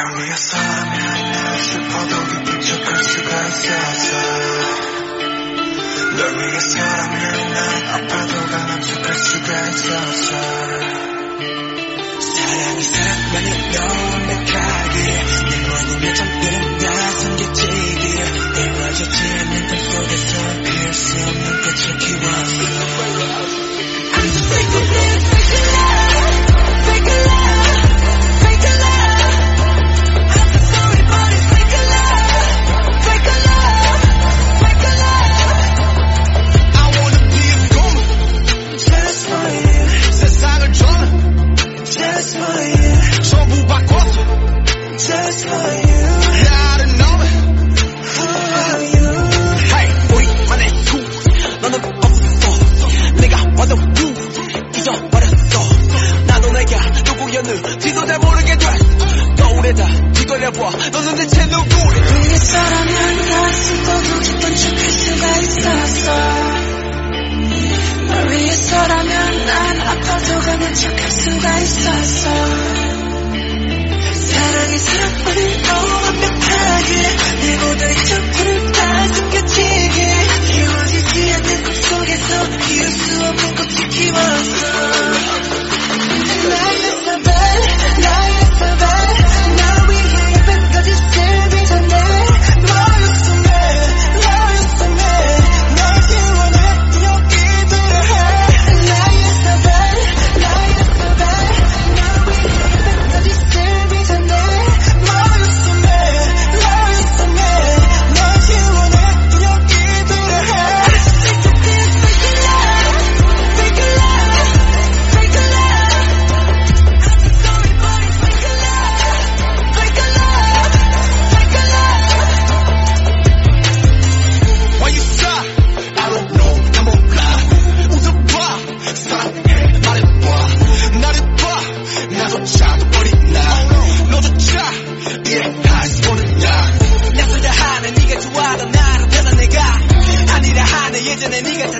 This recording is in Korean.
땅 위에 서라면 슬퍼도 기쁜 척할 수가 있어서. 널 위해 서라면 난 아파도 강한 척할 수가 있어서. 사랑이 사랑만이 너무 내 가게 내 원인의 잠들 지도 잘 모르게 돼 거울에다 뒤돌려봐 너는 대체 누구래 눈빛사람은 가슴도 깊은 척할 수가 있었어 널 위해서라면 난 아파도 가는 척할 수가 있었어. Christmas. enemigas